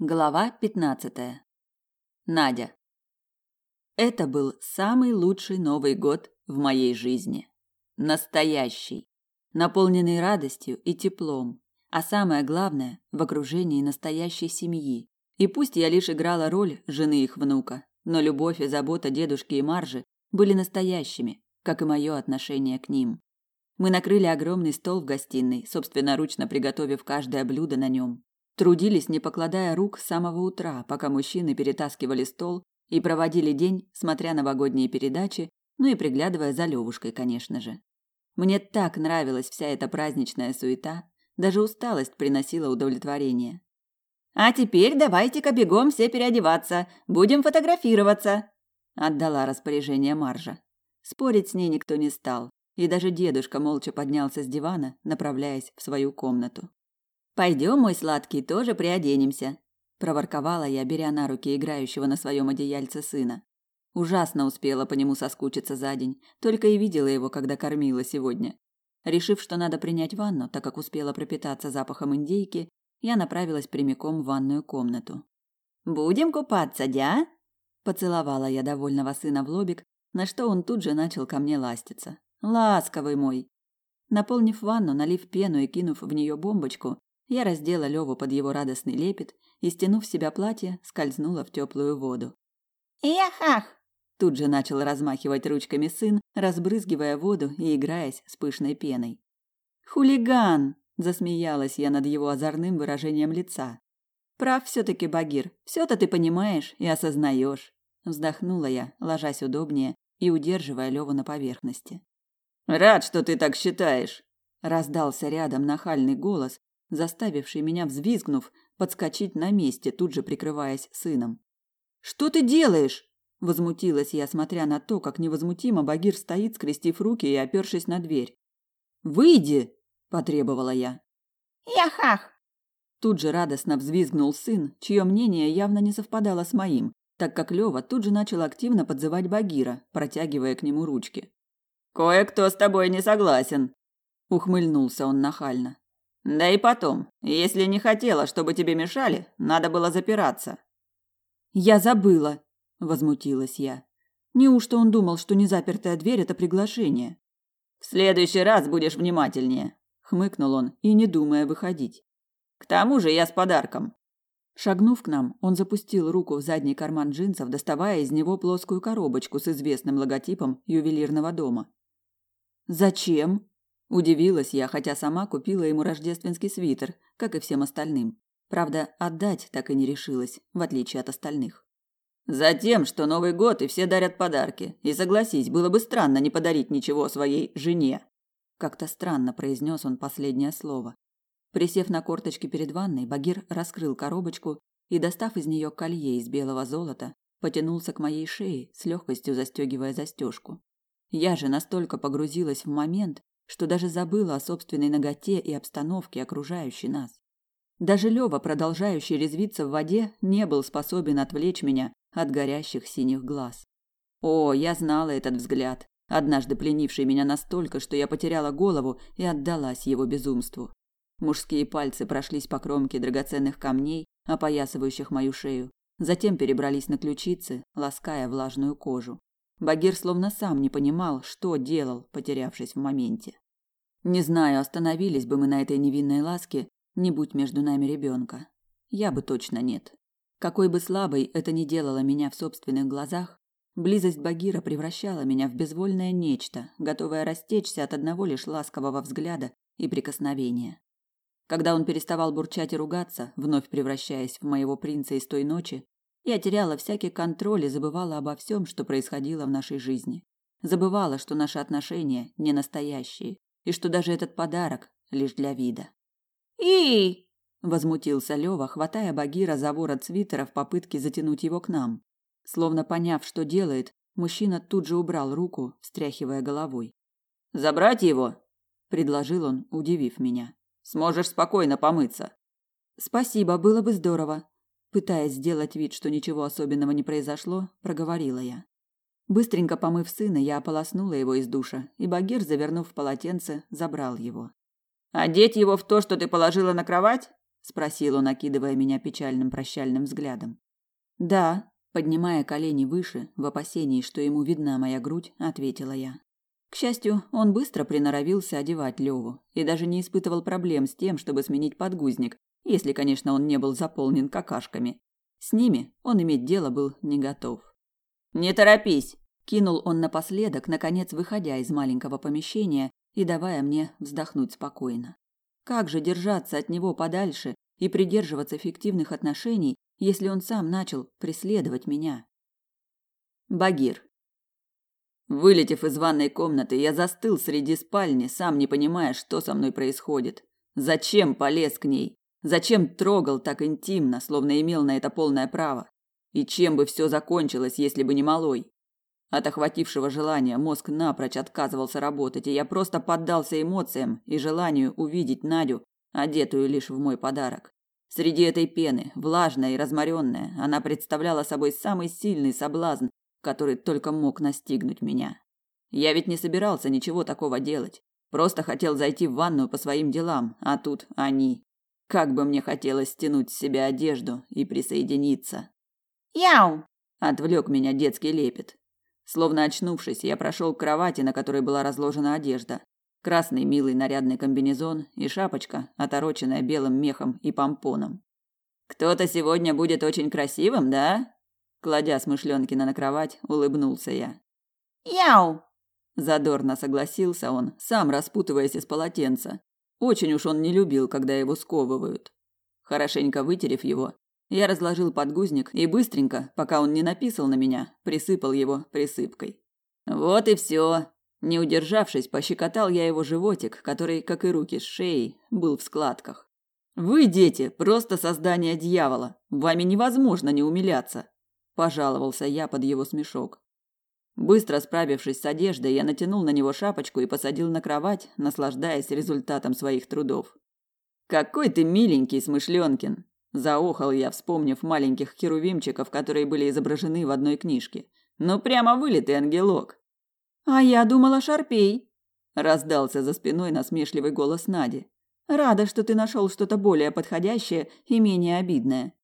Глава пятнадцатая. Надя. Это был самый лучший Новый год в моей жизни. Настоящий, наполненный радостью и теплом, а самое главное в окружении настоящей семьи. И пусть я лишь играла роль жены их внука, но любовь и забота дедушки и Маржи были настоящими, как и мое отношение к ним. Мы накрыли огромный стол в гостиной, собственноручно приготовив каждое блюдо на нем. Трудились, не покладая рук с самого утра, пока мужчины перетаскивали стол и проводили день, смотря новогодние передачи, ну и приглядывая за Левушкой, конечно же. Мне так нравилась вся эта праздничная суета, даже усталость приносила удовлетворение. А теперь давайте-ка бегом все переодеваться, будем фотографироваться, отдала распоряжение Маржа. Спорить с ней никто не стал, и даже дедушка молча поднялся с дивана, направляясь в свою комнату. Пойдем, мой сладкий, тоже приоденемся, проворковала я, беря на руки играющего на своем одеяльце сына. Ужасно успела по нему соскучиться за день, только и видела его, когда кормила сегодня. Решив, что надо принять ванну, так как успела пропитаться запахом индейки, я направилась прямиком в ванную комнату. Будем купаться, дя? поцеловала я довольного сына в лобик, на что он тут же начал ко мне ластиться. Ласковый мой. Наполнив ванну, налив пену и кинув в нее бомбочку, я раздела Леву под его радостный лепет и, стянув с себя платье, скользнула в теплую воду. «Эх-ах!» Тут же начал размахивать ручками сын, разбрызгивая воду и играясь с пышной пеной. «Хулиган!» – засмеялась я над его озорным выражением лица. «Прав все-таки, Багир, все-то ты понимаешь и осознаешь», – вздохнула я, ложась удобнее и удерживая Леву на поверхности. «Рад, что ты так считаешь», – раздался рядом нахальный голос, заставивший меня, взвизгнув, подскочить на месте, тут же прикрываясь сыном. «Что ты делаешь?» – возмутилась я, смотря на то, как невозмутимо Багир стоит, скрестив руки и опершись на дверь. «Выйди!» – потребовала я. «Яхах!» Тут же радостно взвизгнул сын, чье мнение явно не совпадало с моим, так как Лева тут же начал активно подзывать Багира, протягивая к нему ручки. «Кое-кто с тобой не согласен», – ухмыльнулся он нахально. Да и потом, если не хотела, чтобы тебе мешали, надо было запираться. Я забыла, возмутилась я. Неужто он думал, что незапертая дверь это приглашение? В следующий раз будешь внимательнее, хмыкнул он и не думая выходить. К тому же я с подарком. Шагнув к нам, он запустил руку в задний карман джинсов, доставая из него плоскую коробочку с известным логотипом ювелирного дома. Зачем? Удивилась я, хотя сама купила ему рождественский свитер, как и всем остальным. Правда, отдать так и не решилась, в отличие от остальных. Затем, что Новый год и все дарят подарки. И согласись, было бы странно не подарить ничего своей жене. Как-то странно произнес он последнее слово. Присев на корточки перед ванной, Багир раскрыл коробочку и, достав из нее колье из белого золота, потянулся к моей шее, с легкостью застегивая застежку. Я же настолько погрузилась в момент, что даже забыла о собственной наготе и обстановке, окружающей нас. Даже Лёва, продолжающий резвиться в воде, не был способен отвлечь меня от горящих синих глаз. О, я знала этот взгляд, однажды пленивший меня настолько, что я потеряла голову и отдалась его безумству. Мужские пальцы прошлись по кромке драгоценных камней, опоясывающих мою шею, затем перебрались на ключицы, лаская влажную кожу. Багир словно сам не понимал, что делал, потерявшись в моменте. Не знаю, остановились бы мы на этой невинной ласке, не будь между нами ребенка. Я бы точно нет. Какой бы слабой это ни делало меня в собственных глазах, близость Багира превращала меня в безвольное нечто, готовое растечься от одного лишь ласкового взгляда и прикосновения. Когда он переставал бурчать и ругаться, вновь превращаясь в моего принца из той ночи, я теряла всякий контроль и забывала обо всем, что происходило в нашей жизни. Забывала, что наши отношения не настоящие, и что даже этот подарок лишь для вида. И возмутился Лёва, хватая Багира за ворот свитера в попытке затянуть его к нам. Словно поняв, что делает, мужчина тут же убрал руку, встряхивая головой. Забрать его, предложил он, удивив меня. Сможешь спокойно помыться. Спасибо, было бы здорово, Пытаясь сделать вид, что ничего особенного не произошло, проговорила я. Быстренько помыв сына, я ополоснула его из душа, и Багир, завернув в полотенце, забрал его. «Одеть его в то, что ты положила на кровать?» спросил он, накидывая меня печальным прощальным взглядом. Да, поднимая колени выше, в опасении, что ему видна моя грудь, ответила я. К счастью, он быстро приноровился одевать Леву и даже не испытывал проблем с тем, чтобы сменить подгузник, если, конечно, он не был заполнен какашками. С ними он иметь дело был не готов. «Не торопись!» – кинул он напоследок, наконец выходя из маленького помещения и давая мне вздохнуть спокойно. Как же держаться от него подальше и придерживаться фиктивных отношений, если он сам начал преследовать меня? Багир. Вылетев из ванной комнаты, я застыл среди спальни, сам не понимая, что со мной происходит. Зачем полез к ней? Зачем трогал так интимно, словно имел на это полное право? И чем бы все закончилось, если бы не малой? От охватившего желания мозг напрочь отказывался работать, и я просто поддался эмоциям и желанию увидеть Надю, одетую лишь в мой подарок. Среди этой пены, влажная и разморенная, она представляла собой самый сильный соблазн, который только мог настигнуть меня. Я ведь не собирался ничего такого делать. Просто хотел зайти в ванную по своим делам, а тут они. Как бы мне хотелось стянуть с себя одежду и присоединиться. Яу! Отвлек меня детский лепет. Словно очнувшись, я прошел к кровати, на которой была разложена одежда. Красный милый нарядный комбинезон и шапочка, отороченная белым мехом и помпоном. Кто-то сегодня будет очень красивым, да? Кладя Смышленкина на кровать, улыбнулся я. Яу! Задорно согласился он, сам распутываясь из полотенца. Очень уж он не любил, когда его сковывают. Хорошенько вытерев его, я разложил подгузник и быстренько, пока он не написал на меня, присыпал его присыпкой. Вот и все. Не удержавшись, пощекотал я его животик, который, как и руки с шеей, был в складках. Вы, дети, просто создание дьявола. Вами невозможно не умиляться пожаловался я под его смешок. Быстро справившись с одеждой, я натянул на него шапочку и посадил на кровать, наслаждаясь результатом своих трудов. Какой ты миленький, Смышленкин, заохал я, вспомнив маленьких херувимчиков, которые были изображены в одной книжке. Ну прямо вылитый ангелок. А я думала, шарпей, раздался за спиной насмешливый голос Нади. Рада, что ты нашел что-то более подходящее и менее обидное.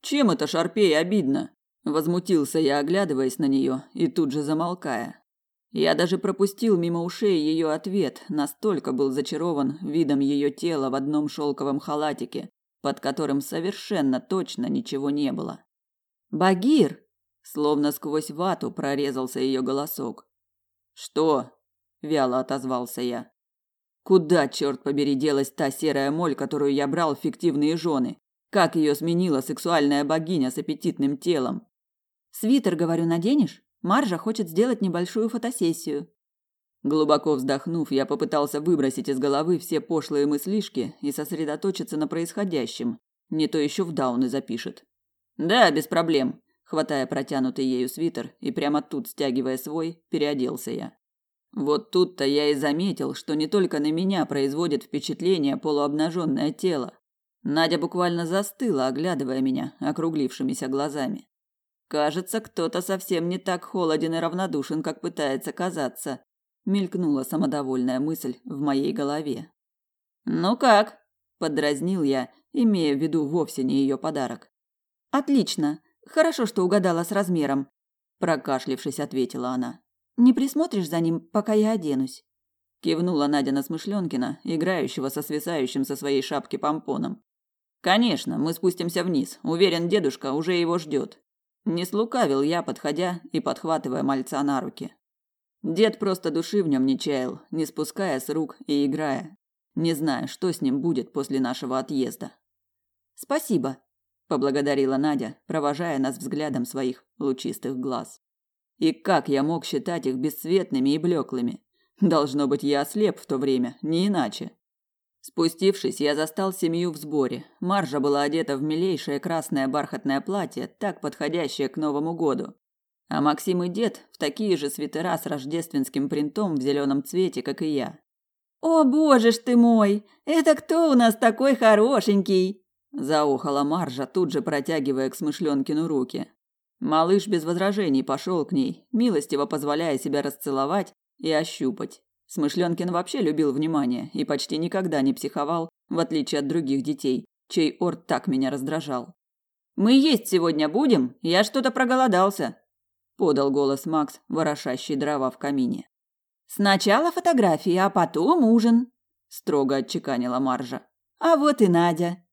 Чем это шарпей обидно? Возмутился я, оглядываясь на нее и тут же замолкая. Я даже пропустил мимо ушей ее ответ, настолько был зачарован видом ее тела в одном шелковом халатике, под которым совершенно точно ничего не было. Багир, словно сквозь вату прорезался ее голосок. Что? вяло отозвался я. Куда, черт побери, делась та серая моль, которую я брал в фиктивные жены? Как ее сменила сексуальная богиня с аппетитным телом? Свитер, говорю, наденешь? Маржа хочет сделать небольшую фотосессию. Глубоко вздохнув, я попытался выбросить из головы все пошлые мыслишки и сосредоточиться на происходящем. Не то еще в дауны запишет. Да, без проблем. Хватая протянутый ею свитер и прямо тут стягивая свой, переоделся я. Вот тут-то я и заметил, что не только на меня производит впечатление полуобнаженное тело. Надя буквально застыла, оглядывая меня округлившимися глазами. Кажется, кто-то совсем не так холоден и равнодушен, как пытается казаться. Мелькнула самодовольная мысль в моей голове. Ну как? подразнил я, имея в виду вовсе не ее подарок. Отлично. Хорошо, что угадала с размером, прокашлившись, ответила она. Не присмотришь за ним, пока я оденусь. Кивнула Надя на Смышленкина, играющего со свисающим со своей шапки помпоном. Конечно, мы спустимся вниз. Уверен, дедушка уже его ждет. Не слукавил я, подходя и подхватывая мальца на руки. Дед просто души в нем не чаял, не спуская с рук и играя, не зная, что с ним будет после нашего отъезда. Спасибо, поблагодарила Надя, провожая нас взглядом своих лучистых глаз. И как я мог считать их бесцветными и блеклыми? Должно быть, я ослеп в то время, не иначе. Спустившись, я застал семью в сборе. Маржа была одета в милейшее красное бархатное платье, так подходящее к Новому году. А Максим и дед в такие же свитера с рождественским принтом в зеленом цвете, как и я. «О, боже ж ты мой! Это кто у нас такой хорошенький?» Заохала Маржа, тут же протягивая к Смышленкину руки. Малыш без возражений пошел к ней, милостиво позволяя себя расцеловать и ощупать. Смышленкин вообще любил внимание и почти никогда не психовал, в отличие от других детей, чей орд так меня раздражал. Мы есть сегодня будем? Я что-то проголодался, подал голос Макс, ворошащий дрова в камине. Сначала фотографии, а потом ужин, строго отчеканила Маржа. А вот и Надя.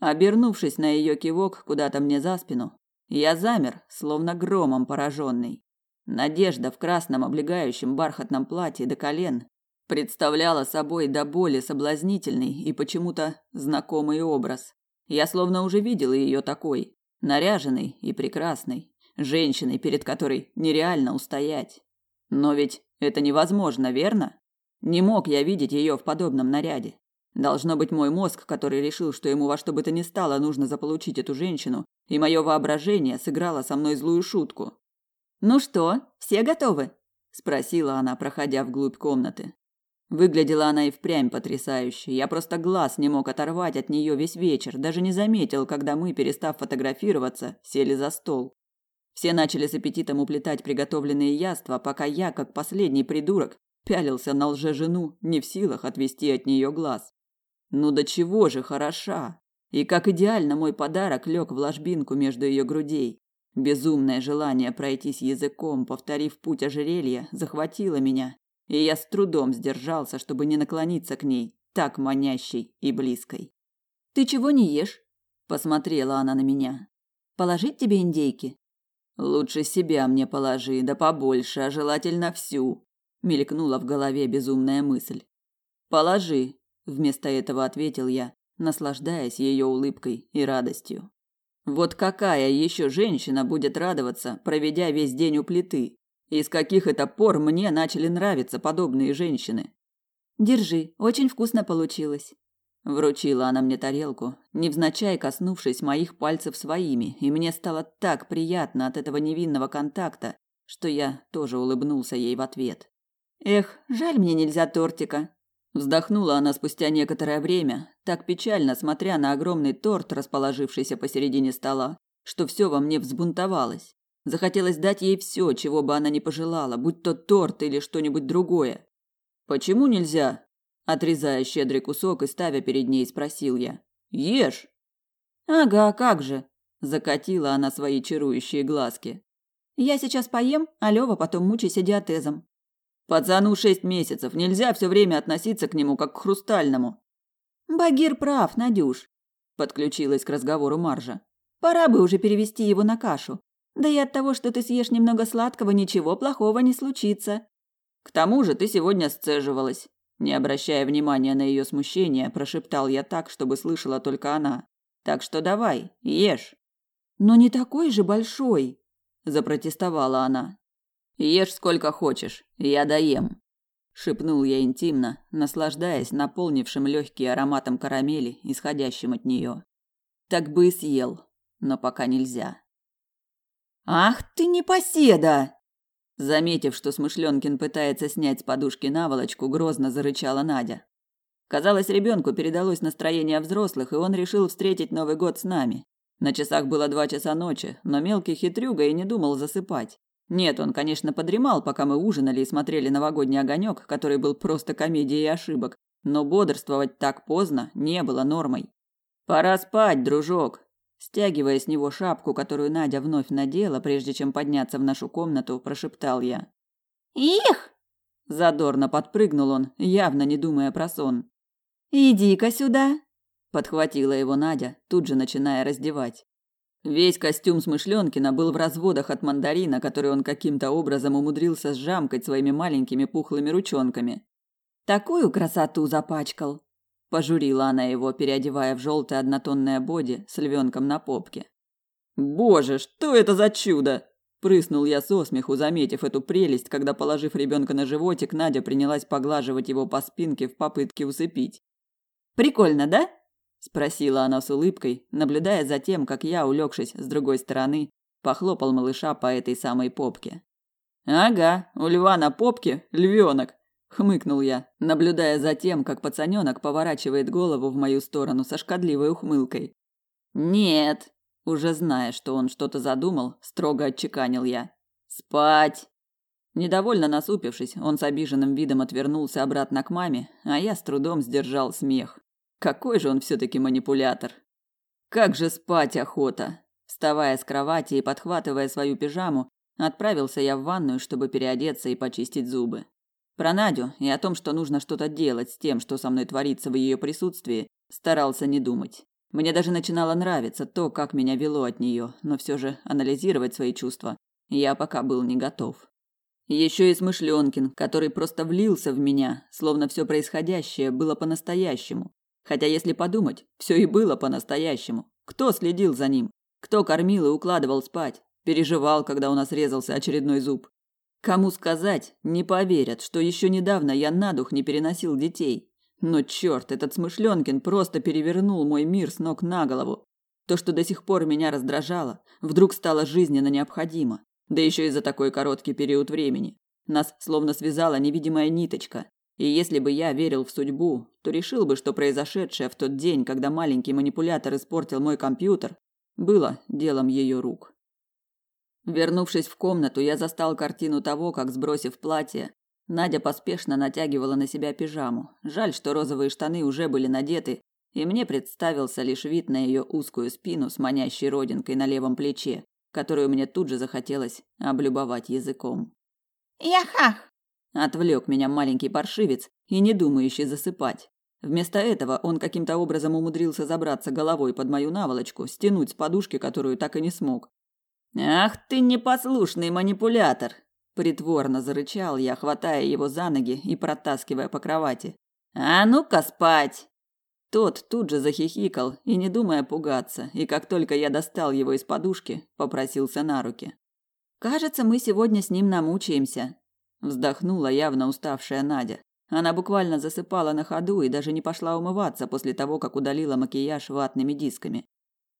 Обернувшись на ее кивок куда-то мне за спину, я замер, словно громом пораженный. Надежда в красном облегающем бархатном платье до колен представляла собой до боли соблазнительный и почему-то знакомый образ. Я словно уже видел ее такой, наряженной и прекрасной, женщиной, перед которой нереально устоять. Но ведь это невозможно, верно? Не мог я видеть ее в подобном наряде. Должно быть мой мозг, который решил, что ему во что бы то ни стало нужно заполучить эту женщину, и мое воображение сыграло со мной злую шутку. «Ну что, все готовы?» – спросила она, проходя вглубь комнаты. Выглядела она и впрямь потрясающе. Я просто глаз не мог оторвать от нее весь вечер, даже не заметил, когда мы, перестав фотографироваться, сели за стол. Все начали с аппетитом уплетать приготовленные яства, пока я, как последний придурок, пялился на лже-жену, не в силах отвести от нее глаз. Ну до чего же хороша! И как идеально мой подарок лег в ложбинку между ее грудей. Безумное желание пройтись языком, повторив путь ожерелья, захватило меня, и я с трудом сдержался, чтобы не наклониться к ней, так манящей и близкой. Ты чего не ешь? посмотрела она на меня. Положить тебе индейки? Лучше себя мне положи, да побольше, а желательно всю, мелькнула в голове безумная мысль. Положи, вместо этого ответил я, наслаждаясь ее улыбкой и радостью. Вот какая еще женщина будет радоваться, проведя весь день у плиты, и с каких это пор мне начали нравиться подобные женщины? Держи, очень вкусно получилось. Вручила она мне тарелку, невзначай коснувшись моих пальцев своими, и мне стало так приятно от этого невинного контакта, что я тоже улыбнулся ей в ответ. Эх, жаль мне нельзя тортика. Вздохнула она спустя некоторое время, так печально смотря на огромный торт, расположившийся посередине стола, что все во мне взбунтовалось. Захотелось дать ей все, чего бы она ни пожелала, будь то торт или что-нибудь другое. Почему нельзя? Отрезая щедрый кусок и ставя перед ней, спросил я. Ешь. Ага, как же, закатила она свои чарующие глазки. Я сейчас поем, а Лёва потом мучайся диатезом. Пацану шесть месяцев, нельзя все время относиться к нему как к хрустальному. Багир прав, Надюш, подключилась к разговору Маржа. Пора бы уже перевести его на кашу. Да и от того, что ты съешь немного сладкого, ничего плохого не случится. К тому же ты сегодня сцеживалась. Не обращая внимания на ее смущение, прошептал я так, чтобы слышала только она. Так что давай, ешь. Но не такой же большой, запротестовала она. Ешь сколько хочешь, я доем, шипнул я интимно, наслаждаясь наполнившим легкий ароматом карамели, исходящим от нее. Так бы и съел, но пока нельзя. Ах ты непоседа! Заметив, что Смышленкин пытается снять с подушки наволочку, грозно зарычала Надя. Казалось, ребенку передалось настроение взрослых, и он решил встретить Новый год с нами. На часах было два часа ночи, но мелкий хитрюга и не думал засыпать. Нет, он, конечно, подремал, пока мы ужинали и смотрели новогодний огонек, который был просто комедией ошибок, но бодрствовать так поздно не было нормой. Пора спать, дружок, Стягивая с него шапку, которую Надя вновь надела, прежде чем подняться в нашу комнату, прошептал я. «Их!» Задорно подпрыгнул он, явно не думая про сон. «Иди-ка сюда!» Подхватила его Надя, тут же начиная раздевать. Весь костюм Смышленкина был в разводах от мандарина, который он каким-то образом умудрился сжамкать своими маленькими пухлыми ручонками. Такую красоту запачкал, Пожурила она его, переодевая в желтое однотонное боди с львенком на попке. «Боже, что это за чудо!» Прыснул я со смеху, заметив эту прелесть, когда, положив ребенка на животик, Надя принялась поглаживать его по спинке в попытке усыпить. «Прикольно, да?» – спросила она с улыбкой, наблюдая за тем, как я, улегшись с другой стороны, похлопал малыша по этой самой попке. «Ага, у льва на попке львенок хмыкнул я, наблюдая за тем, как пацанёнок поворачивает голову в мою сторону со шкодливой ухмылкой. Нет, уже зная, что он что-то задумал, строго отчеканил я. Спать. Недовольно насупившись, он с обиженным видом отвернулся обратно к маме, а я с трудом сдержал смех. Какой же он все таки манипулятор. Как же спать охота. Вставая с кровати и подхватывая свою пижаму, отправился я в ванную, чтобы переодеться и почистить зубы. Про Надю и о том, что нужно что-то делать с тем, что со мной творится в ее присутствии, старался не думать. Мне даже начинало нравиться то, как меня вело от нее, но все же анализировать свои чувства я пока был не готов. Еще и Смышленкин, который просто влился в меня, словно все происходящее было по-настоящему. Хотя, если подумать, все и было по-настоящему. Кто следил за ним? Кто кормил и укладывал спать? Переживал, когда у нас резался очередной зуб? Кому сказать, не поверят, что еще недавно я на дух не переносил детей. Но черт, этот Смышленкин просто перевернул мой мир с ног на голову. То, что до сих пор меня раздражало, вдруг стало жизненно необходимо. Да еще и за такой короткий период времени. Нас словно связала невидимая ниточка. И если бы я верил в судьбу, то решил бы, что произошедшее в тот день, когда маленький манипулятор испортил мой компьютер, было делом ее рук. Вернувшись в комнату, я застал картину того, как, сбросив платье, Надя поспешно натягивала на себя пижаму. Жаль, что розовые штаны уже были надеты, и мне представился лишь вид на ее узкую спину с манящей родинкой на левом плече, которую мне тут же захотелось облюбовать языком. «Яхах!» – отвлек меня маленький паршивец и не думающий засыпать. Вместо этого он каким-то образом умудрился забраться головой под мою наволочку, стянуть с подушки, которую так и не смог. «Ах ты непослушный манипулятор!» – притворно зарычал я, хватая его за ноги и протаскивая по кровати. «А ну-ка спать!» Тот тут же захихикал и, не думая пугаться, и как только я достал его из подушки, попросился на руки. «Кажется, мы сегодня с ним намучаемся», – вздохнула явно уставшая Надя. Она буквально засыпала на ходу и даже не пошла умываться после того, как удалила макияж ватными дисками.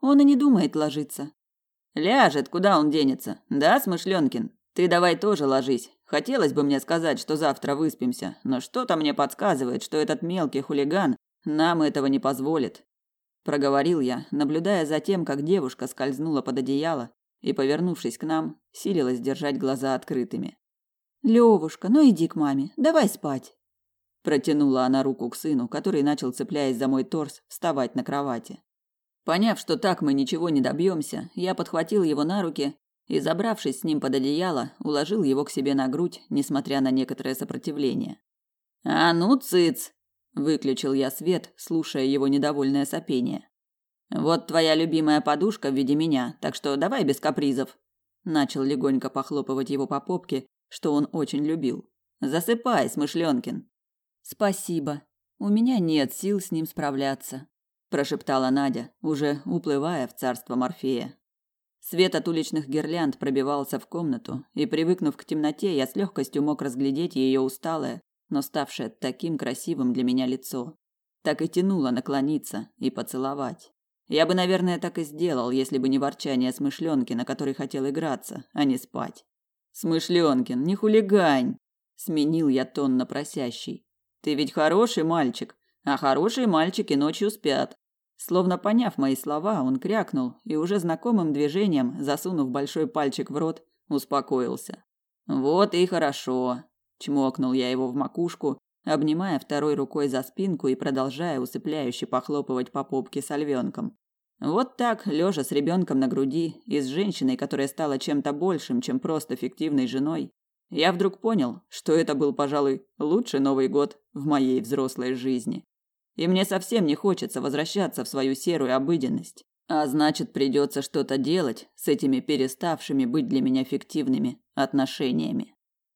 Он и не думает ложиться. «Ляжет, куда он денется? Да, Смышленкин? Ты давай тоже ложись. Хотелось бы мне сказать, что завтра выспимся, но что-то мне подсказывает, что этот мелкий хулиган нам этого не позволит, проговорил я, наблюдая за тем, как девушка скользнула под одеяло и, повернувшись к нам, силилась держать глаза открытыми. Левушка, ну иди к маме, давай спать. Протянула она руку к сыну, который начал, цепляясь за мой торс, вставать на кровати. Поняв, что так мы ничего не добьемся, я подхватил его на руки и, забравшись с ним под одеяло, уложил его к себе на грудь, несмотря на некоторое сопротивление. «А ну, цыц!» Выключил я свет, слушая его недовольное сопение. Вот твоя любимая подушка в виде меня, так что давай без капризов. Начал легонько похлопывать его по попке, что он очень любил. Засыпай, Смышленкин. Спасибо. У меня нет сил с ним справляться, прошептала Надя, уже уплывая в царство Морфея. Свет от уличных гирлянд пробивался в комнату, и привыкнув к темноте, я с легкостью мог разглядеть ее усталое, но ставшее таким красивым для меня лицо. Так и тянуло наклониться и поцеловать. Я бы, наверное, так и сделал, если бы не ворчание Смышленки, на которой хотел играться, а не спать. Смышленкин, не хулигань, сменил я тон на просящий. Ты ведь хороший мальчик, а хорошие мальчики ночью спят. Словно поняв мои слова, он крякнул и уже знакомым движением, засунув большой пальчик в рот, успокоился. Вот и хорошо. Чмокнул я его в макушку, обнимая второй рукой за спинку и продолжая усыпляюще похлопывать по попке с львенком. Вот так, лежа с ребенком на груди и с женщиной, которая стала чем-то большим, чем просто фиктивной женой, я вдруг понял, что это был, пожалуй, лучший Новый год в моей взрослой жизни. И мне совсем не хочется возвращаться в свою серую обыденность. А значит, придется что-то делать с этими переставшими быть для меня фиктивными отношениями.